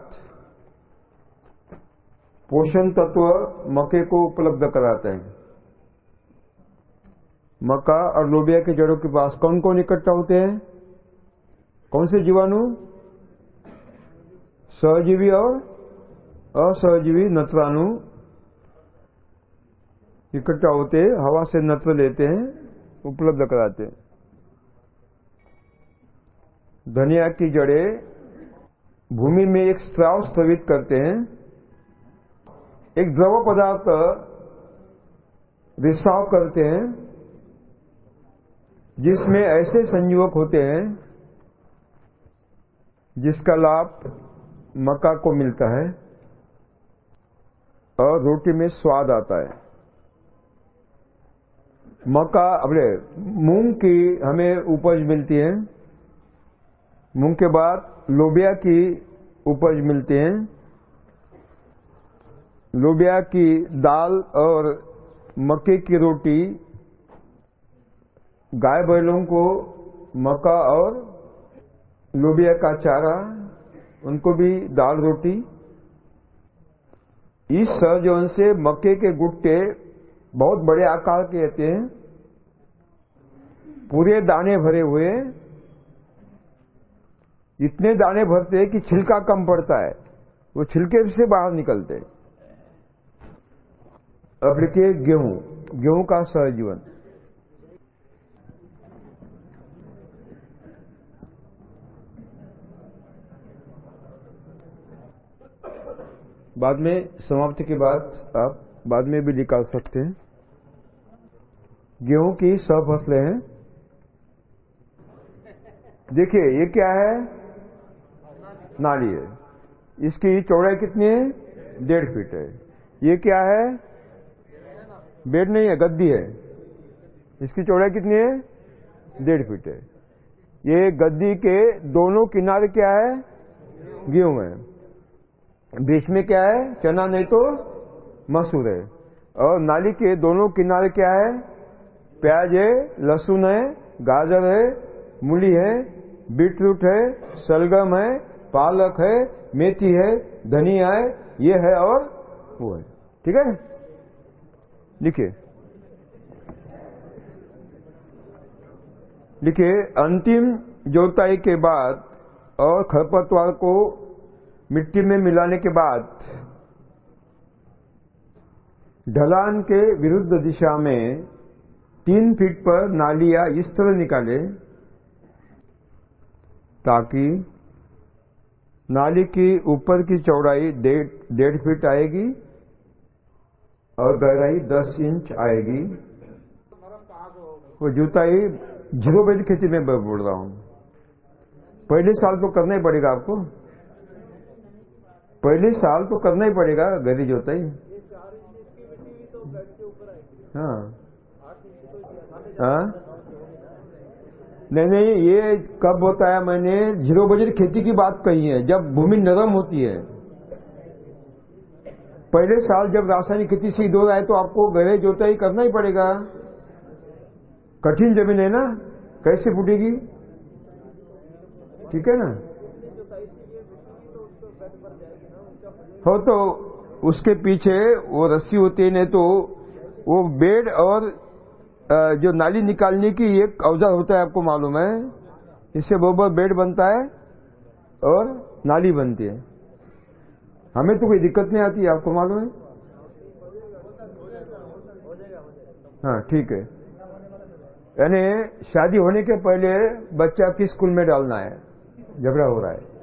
पोषण तत्व मक्के को उपलब्ध कराते हैं। मक्का और लोबिया के जड़ों के पास कौन कौन इकट्ठा होते हैं? कौन से जीवाणु? सहजीवी और असहजीवी नत्राणु इकट्ठा होते हवा से नत्र लेते हैं, उपलब्ध कराते हैं। धनिया की जड़ें भूमि में एक स्त्राव स्थगित करते हैं। एक द्रव पदार्थ रिसाव करते हैं। जिसमें ऐसे संयुवक होते हैं जिसका लाभ मक्का को मिलता है और रोटी में स्वाद आता है। मक्का अपने मूंग की हमें उपज मिलती है। मूंग के बाद लोबिया की उपज मिलती है। लोबिया की दाल और मक्के की रोटी गाय बैलों को मक्का और लोबिया का चारा, उनको भी दाल रोटी। इस सहजन से मक्के के गुट्टे बहुत बड़े आकार के रहते हैं। पूरे दाने भरे हुए। इतने दाने भरते हैं कि छिलका कम पड़ता है। वो छिलके से बाहर निकलते अब लिखिए गेहूँ गेहूँ का सहजीवन। बाद में समाप्ति के बाद आप बाद में भी निकाल सकते हैं। गेहूँ की सौ फ़सलें हैं। देखिए, ये क्या है? नाली है। इसकी चौड़ाई कितनी है? डेढ़ फीट है। ये क्या है? बेड नहीं है, गद्दी है। इसकी चौड़ाई कितनी है? डेढ़ फीट है। ये गद्दी के दोनों किनारे क्या है? गेहूँ है। बीच में क्या है? चना नहीं तो मसूर है। और नाली के दोनों किनारे क्या है? प्याज है, लहसुन है, गाजर है, मूली है, बीटरूट है सलगम है, पालक है, मेथी है, धनिया है, ये है और वो है। ठीक है? लिखिए। लिखिए, अंतिम जोताई के बाद और खरपतवार को मिट्टी में मिलाने के बाद, ढलान के विरुद्ध दिशा में तीन फीट पर नालियाँ इस तरह निकाले ताकि नाली की ऊपर की चौड़ाई डेढ़ फीट आएगी और गहराई दस इंच आएगी। वो जुताई ज़ीरो बेड खेती में बोल रहा हूँ। पहले साल तो करना ही पड़ेगा आपको। पहले साल तो करना ही पड़ेगा गली जोताई हाँ। हाँ। नहीं नहीं ये कब होता है मैंने ज़ीरो बजट खेती की बात कही है जब भूमि नरम होती है। पहले साल जब रासायनिक खेती से दो रहा है तो आपको गहरे जोताई करना ही पड़ेगा। कठिन ज़मीन है ना कैसे फूटेगी? ठीक है ना? हो तो उसके पीछे वो रस्सी होती है तो वो बेड और जो नाली निकालने की एक औज़ार होता है आपको मालूम है? इससे बहुत बेड बनता है और नाली बनती है। हमें तो कोई दिक्कत नहीं आती, आपको मालूम है? हाँ ठीक है। यानी शादी होने के पहले बच्चा किस स्कूल में डालना है? झगड़ा हो रहा है।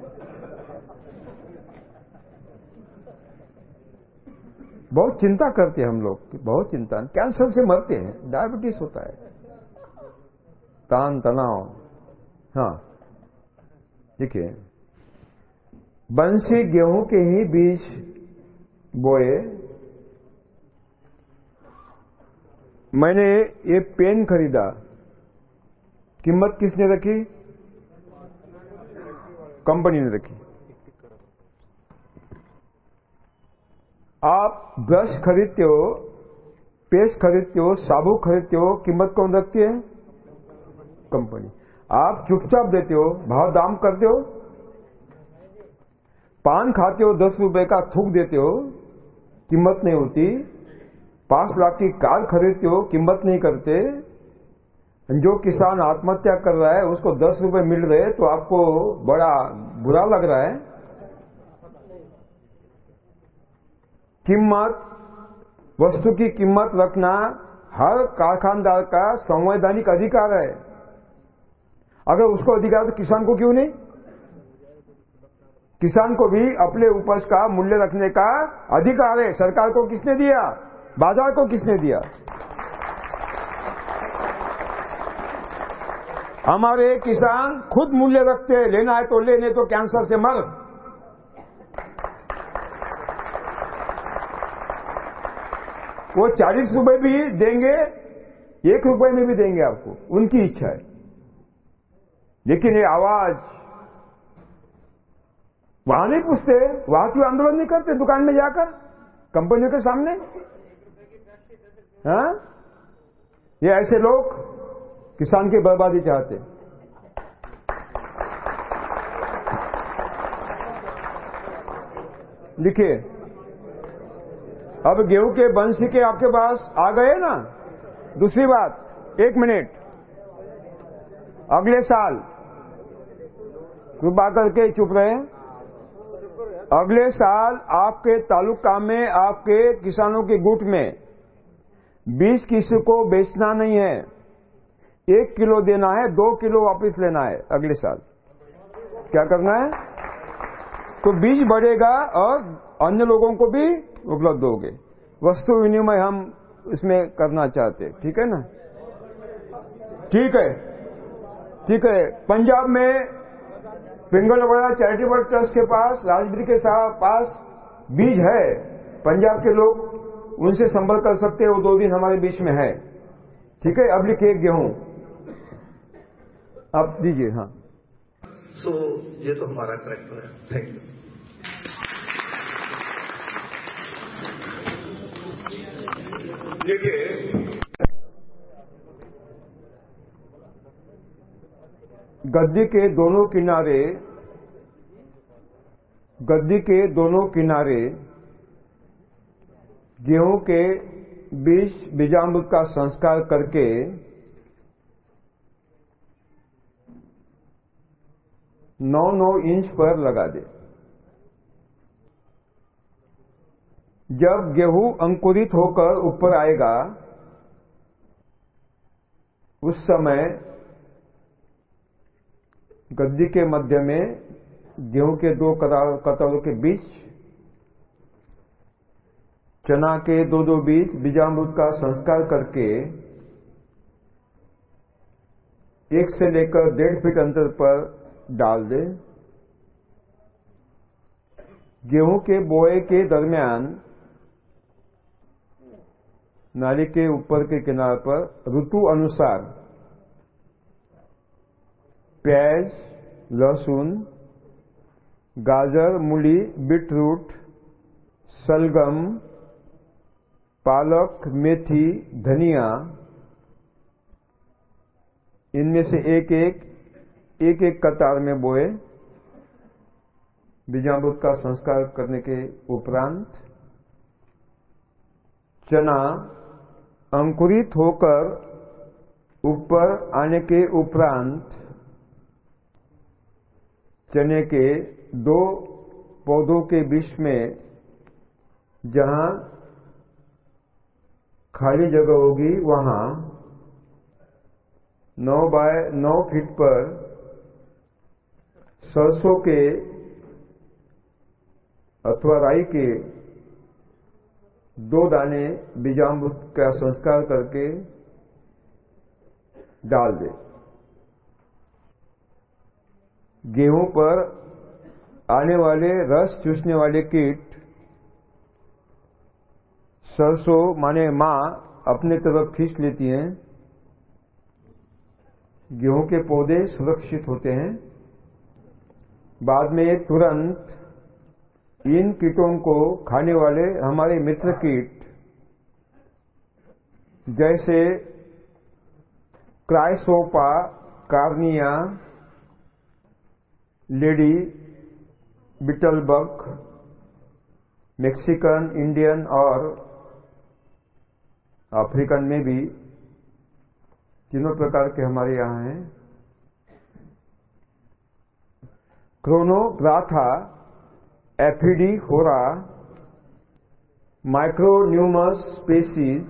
बहुत चिंता करते हैं हम लोग, बहुत चिंता। कैंसर से मरते हैं, डायबिटीज़ होता है। तान तनाव हाँ। देखिए, बंसी गेहूँ के ही बीज बोए। मैंने ये पेन खरीदा। कीमत किसने रखी? कंपनी ने रखी। आप ब्रश खरीदते हो, पेस्ट खरीदते हो, साबुन खरीदते हो, कीमत कौन रखती है? कंपनी। आप चुपचाप देते हो, भाव दाम करते हो, पान खाते हो, दस रुपए का थूक देते हो, कीमत नहीं होती, पाँच लाख की कार खरीदते हो, कीमत नहीं करते जो किसान आत्महत्या कर रहा है, उसको दस रुपए मिल रहे तो आपको बड़ा बुरा लग रहा है। कीमत वस्तु की कीमत रखना हर कारखानदार का संवैधानिक अधिकार है। अगर उसको अधिकार तो किसान को क्यों नहीं? किसान को भी अपने उपज का मूल्य रखने का अधिकार है। सरकार को किसने दिया? बाज़ार को किसने दिया? हमारे किसान खुद मूल्य रखते हैं। लेना है तो ले, नहीं तो कैंसर से मर। वो चालीस रुपए भी देंगे, एक रुपए में भी देंगे आपको। उनकी इच्छा है। लेकिन ये आवाज़, वहाँ नहीं पूछते, वहाँ क्यों आंदोलन नहीं करते दुकान में जाकर? कंपनियों के सामने? हाँ? ये ऐसे लोग किसान की बर्बादी चाहते लिखिए। अब गेहूँ के बंसी के आपके पास आ गए ना? दूसरी बात, एक मिनट। अगले साल। कृपा करके चुप रहे। अगले साल आपके तालुका में, आपके किसानों के गुट में बीस किसी को बेचना नहीं है। एक किलो देना है, दो किलो वापस लेना है अगले साल। क्या करना है? तो बीज बढ़ेगा और अन्य लोगों को भी उपलब्ध होगे वस्तु विनिमय हम इसमें करना चाहते ठीक है ना? ठीक है। ठीक है। पंजाब में पिंगलवाड़ा चैरिटेबल ट्रस्ट के पास राजगीर के पास बीज है। पंजाब के लोग उनसे संपर्क कर सकते हैं। वो दो दिन हमारे बीच में है। ठीक है? अब लिखिए गेहूँ। आप दीजिए हाँ। सो so, ये तो हमारा करेक्टर है। थैंक यू देखिए, गद्दी के दोनों किनारे, गद्दी के दोनों किनारे, गेहूँ के बीज बीजामृत का संस्कार करके, नौ नौ इंच पर लगा दे। जब गेहूँ अंकुरित होकर ऊपर आएगा, उस समय गद्दी के मध्य में गेहूँ के दो कतारों के बीच, चना के दो दो बीज, बीजामृत का संस्कार करके, एक से लेकर डेढ़ फीट अंतर पर डाल दे। गेहूँ के बोए के दरमियान नाली के ऊपर के किनारे पर ऋतु अनुसार प्याज, लहसुन, गाजर, मूली, बीटरूट सलगम पालक, मेथी, धनिया, इनमें से एक एक एक एक कतार में बोए बीजामृत का संस्कार करने के उपरांत चना अंकुरित होकर ऊपर आने के उपरांत चने के दो पौधों के बीच में जहाँ खाली जगह होगी, वहाँ नौ बाय नौ फीट पर सरसों के अथवा राई के दो दाने बीजामृत का संस्कार करके डाल दे। गेहूँ पर आने वाले रस, चूसने वाले कीट, सरसों, माने माँ, अपने तरफ़ खींच लेती हैं। गेहूँ के पौधे सुरक्षित होते हैं। बाद में तुरंत इन कीटों को खाने वाले हमारे मित्र कीट, जैसे chrysopa, cornea, lady beetle bug Mexican, Indian और अफ्रीकन में भी तीनों प्रकार के हमारे यहाँ हैं। क्रोनोग्राथा एफिडी होरा माइक्रोन्यूमस स्पेसीज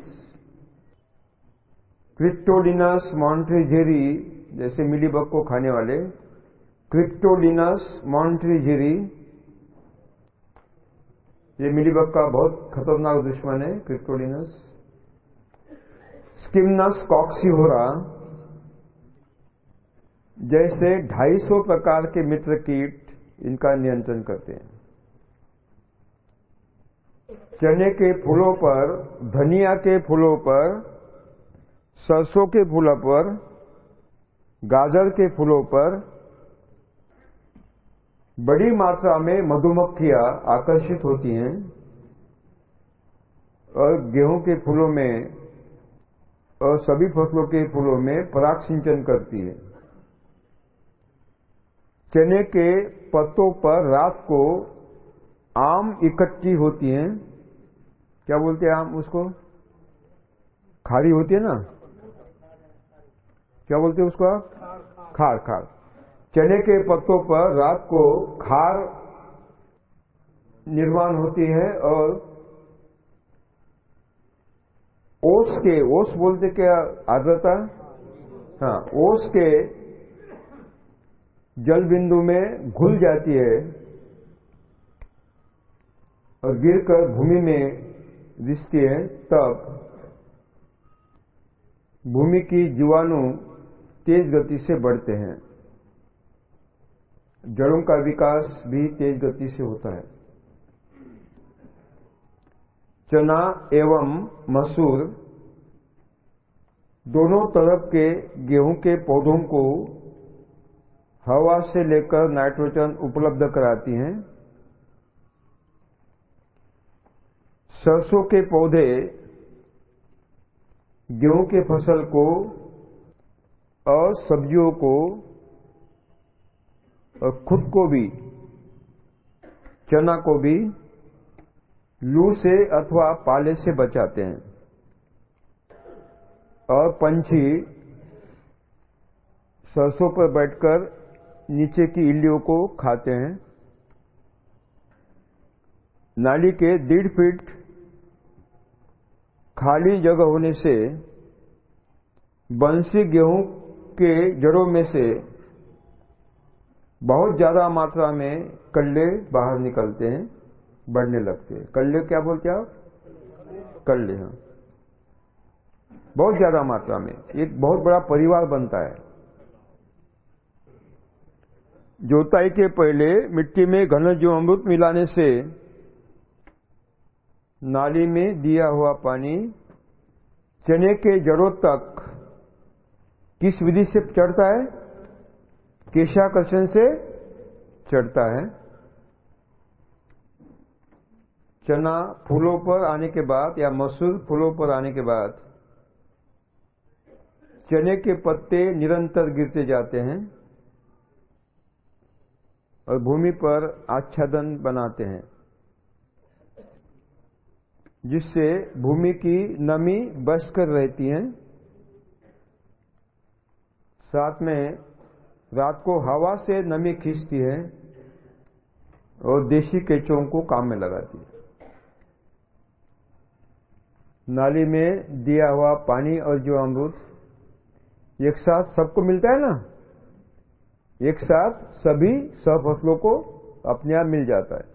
क्रिप्टोलिनस मॉन्ट्रीजेरी जैसे मिलीबग को खाने वाले क्रिप्टोलिनस मॉन्ट्रीजेरी ये मिलीबग का बहुत खतरनाक दुश्मन है क्रिप्टोलिनस स्किमनस कॉक्सीहोरा जैसे 250 प्रकार के मित्र कीट इनका नियंत्रण करते हैं। चने के फूलों पर, धनिया के फूलों पर, सरसों के फूलों पर, गाजर के फूलों पर, बड़ी मात्रा में मधुमक्खियाँ आकर्षित होती हैं और गेहूँ के फूलों में और सभी फ़सलों के फूलों में पराग सिंचन करती है। चने के पत्तों पर रात को आम इकट्ठी होती हैं। क्या बोलते हैं आम उसको? खारी होती है ना? क्या बोलते हैं उसको आप? खार खार। चने के पत्तों पर रात को खार निर्माण होती है और ओस के, ओस बोलते क्या? आर्द्रता? हाँ ओस के जल बिंदु में घुल जाती है और गिरकर भूमि में है, तब भूमि की जीवाणु तेज गति से बढ़ते हैं। जड़ों का विकास भी तेज गति से होता है। चना एवं मसूर दोनों तरफ़ के गेहूँ के पौधों को हवा से लेकर नाइट्रोजन उपलब्ध कराती हैं। सरसों के पौधे गेहूँ के फ़सल को और सब्जियों को और खुद को भी, चना को भी लू से अथवा पाले से बचाते हैं। और पंछी सरसों पर बैठकर नीचे की इल्लियों को खाते हैं। नाली के डेढ़ फीट खाली जगह होने से, बंसी गेहूँ के जड़ों में से बहुत ज़्यादा मात्रा में कल्ले बाहर निकलते हैं, बढ़ने लगते हैं। कल्ले क्या बोलते हैं आप? कल्ले हाँ। बहुत ज़्यादा मात्रा में। एक बहुत बड़ा परिवार बनता है। जोताई के पहले मिट्टी में घन जो अमृत मिलाने से नाली में दिया हुआ पानी चने के जड़ों तक किस विधि से चढ़ता है? केशाकर्षण से चढ़ता है। चना फूलों पर आने के बाद या मसूर फूलों पर आने के बाद चने के पत्ते निरंतर गिरते जाते हैं और भूमि पर आच्छादन बनाते हैं। जिससे भूमि की नमी बच कर रहती है। साथ में रात को हवा से नमी खींचती है और देशी केचों को काम में लगाती है। नाली में दिया हुआ पानी और जो अमृत एक साथ सबको मिलता है ना? एक साथ सभी सब फ़सलों को अपने आप मिल जाता है।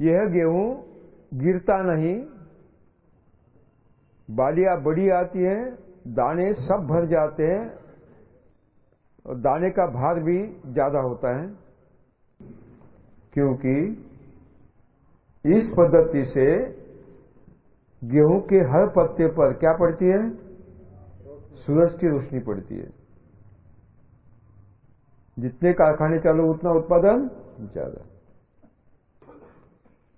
यह गेहूँ गिरता नहीं। बालियाँ बड़ी आती हैं, दाने सब भर जाते हैं और दाने का भार भी ज़्यादा होता है। क्योंकि इस पद्धति से गेहूँ के हर पत्ते पर क्या पड़ती है? सूरज की रोशनी पड़ती है। जितने कारखाने चालू, उतना उत्पादन ज़्यादा।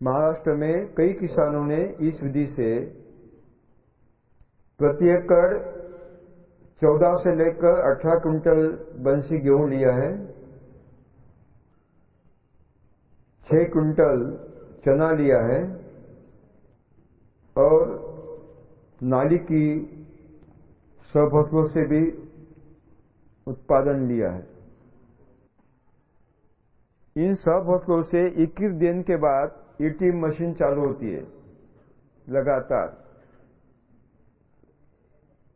महाराष्ट्र में कई किसानों ने इस विधि से प्रति एकड़ 14 से लेकर 18 क्विंटल बंसी गेहूँ लिया है। 6 क्विंटल चना लिया है और नाली की स्वफसलों से भी उत्पादन लिया है। इन सब फ़सलों से 21 दिन के बाद ईटीएम मशीन चालू होती है, लगातार।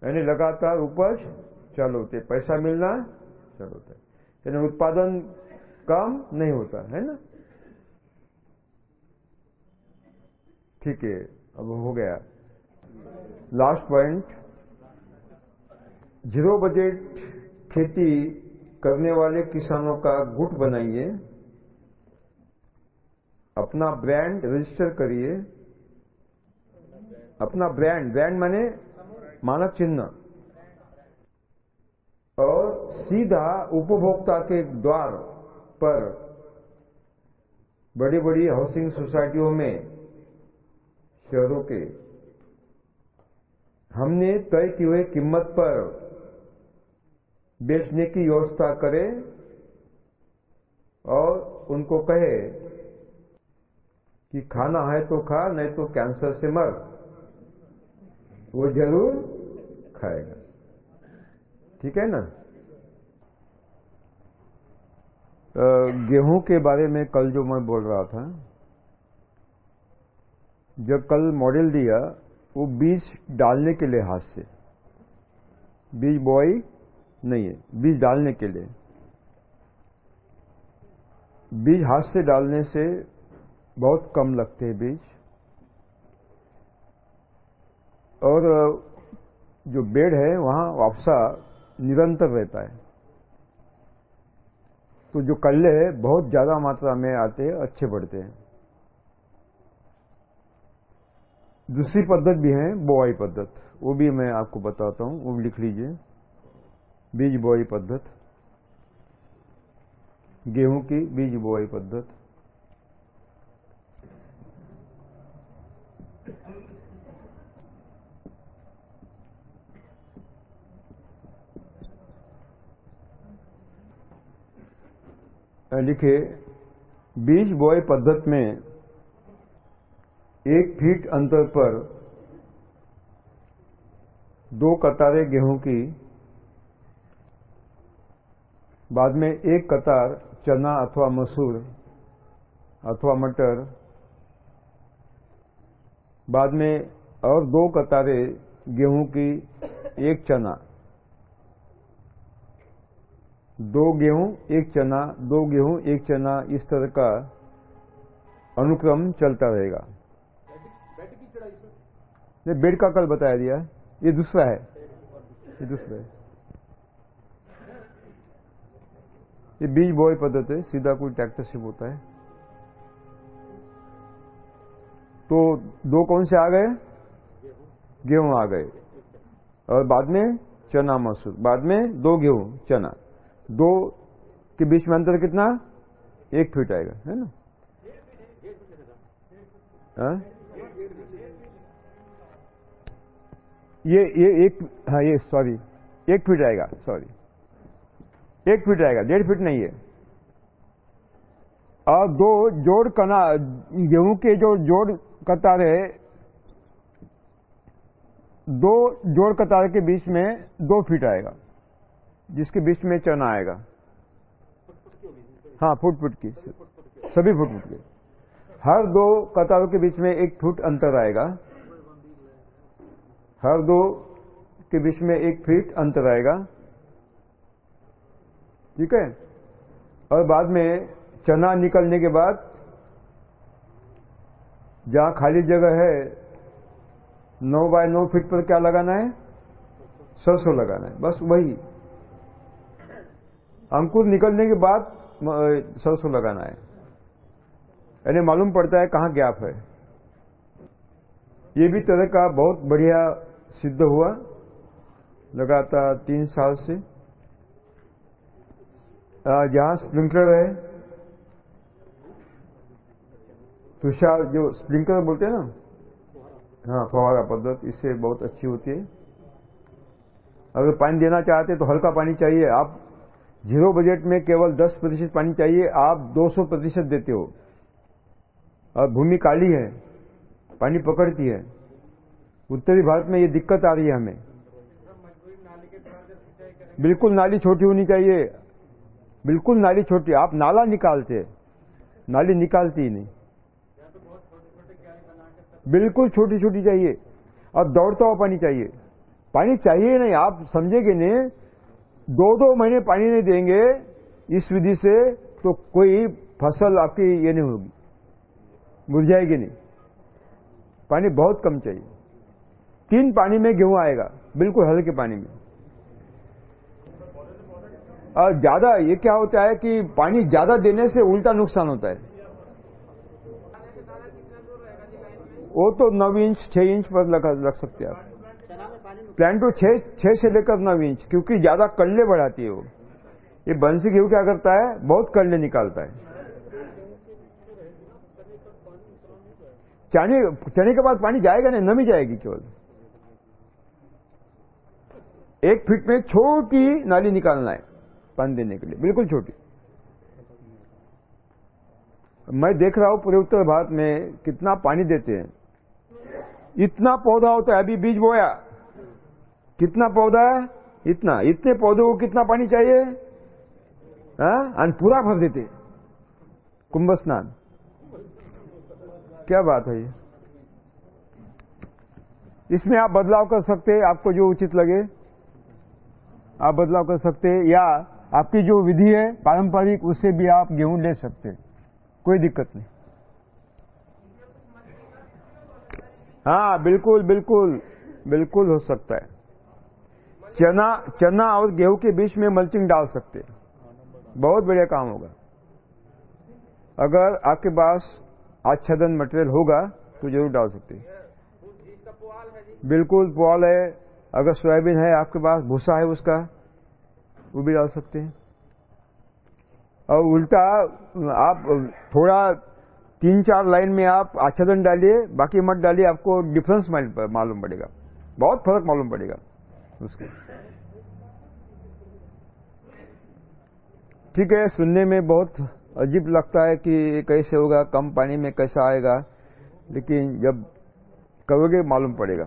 यानी लगातार उपज चालू होती है, पैसा मिलना चालू होता है। यानी उत्पादन कम नहीं होता, है ना? ठीक है, अब हो गया। लास्ट पॉइंट ज़ीरो बजट खेती करने वाले किसानों का गुट बनाइए। अपना ब्रांड रजिस्टर करिए। अपना ब्रांड ब्रांड माने मानक चिन्ह। और सीधा उपभोक्ता के द्वार पर बड़ी बड़ी हाउसिंग सोसाइटियों में, शहरों के, हमने तय की हुई कीमत पर बेचने की व्यवस्था करें और उनको कहे कि खाना है तो खा, नहीं तो कैंसर से मर। वो ज़रूर खाएगा। ठीक है ना? गेहूँ के बारे में कल जो मैं बोल रहा था, जब कल मॉडल दिया, वो बीज डालने के लिए हाथ से। बीज बॉय नहीं है, बीज डालने के लिए। बीज हाथ से डालने से बहुत कम लगते हैं बीज। और जो बेड है, वहाँ वापसा निरंतर रहता है। तो जो कल्ले है, बहुत ज़्यादा मात्रा में आते हैं, अच्छे बढ़ते हैं। दूसरी पद्धत भी है, बोआई पद्धत। वो भी मैं आपको बताता हूँ, वो लिख लीजिए। बीज बोआई पद्धत। गेहूँ की बीज बोआई पद्धत। लिखे बीज बोए पद्धत में एक फीट अंतर पर दो कतारें गेहूँ की, बाद में एक कतार चना अथवा मसूर अथवा मटर बाद में और दो कतारें, गेहूँ की एक चना। दो गेहूँ, एक चना, दो गेहूँ, एक चना, इस तरह का अनुक्रम चलता रहेगा। ये बेड का कल बताया दिया। ये दूसरा है। ये दूसरा है। ये बीज बोए पद्धति, सीधा कोई ट्रैक्टर शिप होता है। तो दो कौन से आ गए? गेहूँ आ गए। और बाद में चना मसूर। बाद में दो गेहूँ, चना। दो के बीच में अंतर कितना? एक फीट आएगा, है ना? हा? ये ये एक हाँ ये सॉरी एक फीट आएगा सॉरी एक फीट आएगा, डेढ़ फीट नहीं है। और दो जोड़ कना, गेहूँ के जो जोड़ कतार है दो जोड़ कतार के बीच में दो फीट आएगा, जिसके बीच में चना आएगा। हाँ फुट फुट की। सभी फुट फुट के। हर दो कतारों के बीच में एक फुट अंतर आएगा। हर दो के बीच में एक फीट अंतर आएगा। ठीक है? और बाद में चना निकलने के बाद जहाँ खाली जगह है, नौ बाय नौ फीट पर क्या लगाना है? सरसों लगाना है। बस वही। अंकुर निकलने के बाद सरसों लगाना है। यानी मालूम पड़ता है कहाँ गैप है। ये भी तरह का बहुत बढ़िया सिद्ध हुआ। लगातार तीन साल से। जहाँ स्प्रिंकलर है तुषार जो स्प्रिंकलर बोलते हैं ना? हाँ फवारा पद्धत, इससे बहुत अच्छी होती है। अगर पानी देना चाहते तो हल्का पानी चाहिए। आप ज़ीरो बजट में केवल 10 प्रतिशत पानी चाहिए, आप 200 प्रतिशत देते हो। और भूमि काली है, पानी पकड़ती है। उत्तरी भारत में ये दिक्कत आ रही है हमें। बिल्कुल नाली छोटी होनी चाहिए। बिल्कुल नाली छोटी। आप नाला निकालते नाली निकालती ही नहीं। बिल्कुल छोटी छोटी चाहिए। और दौड़ता हुआ पानी चाहिए। पानी चाहिए नहीं, आप समझेंगे नहीं दो दो महीने पानी नहीं देंगे इस विधि से तो कोई फ़सल आपकी ये नहीं होगी, मुरझाएगी नहीं। पानी बहुत कम चाहिए। तीन पानी में गेहूँ आएगा, बिल्कुल हल्के पानी में। और ज़्यादा, ये क्या होता है कि पानी ज़्यादा देने से उल्टा नुकसान होता है। वो तो नौ इंच, छह इंच पर लगा, रख सकते आप। प्लांटो छह छह से लेकर नौ इंच, क्योंकि ज़्यादा कल्ले बढ़ाती है वो। ये बंसी गेहूँ क्या करता है? बहुत कल्ले निकालता है। चने चने के बाद पानी जाएगा नहीं, नमी जाएगी केवल। एक फीट में छोटी नाली निकालना है, पानी देने के लिए, बिल्कुल छोटी। मैं देख रहा हूँ पूरे उत्तर भारत में कितना पानी देते हैं। इतना पौधा होता है, अभी बीज बोया। कितना पौधा है? इतना। इतने पौधे को कितना पानी चाहिए? हाँ? पूरा भर देते। कुंभ स्नान क्या बात है ये? इसमें आप बदलाव कर सकते हैं, आपको जो उचित लगे। आप बदलाव कर सकते हैं, या आपकी जो विधि है, पारंपरिक, उससे भी आप गेहूँ ले सकते कोई दिक्कत नहीं। हाँ बिल्कुल बिल्कुल बिल्कुल हो सकता है। चना चना और गेहूँ के बीच में मल्चिंग डाल सकते हैं। बहुत बढ़िया काम होगा। अगर आपके पास आच्छादन मटेरियल होगा तो ज़रूर डाल सकते हैं। बिल्कुल, पुआल है। अगर सोयाबीन है, आपके पास भूसा है उसका, वो भी डाल सकते हैं। और उल्टा, आप थोड़ा तीन चार लाइन में आप आच्छादन डालिए, बाकी मत डालिए, आपको डिफरेंस मालूम पड़ेगा। बहुत फ़र्क मालूम पड़ेगा उसके। ठीक है, सुनने में बहुत अजीब लगता है कि कैसे होगा, कम पानी में कैसा आएगा, लेकिन जब करोगे, मालूम पड़ेगा।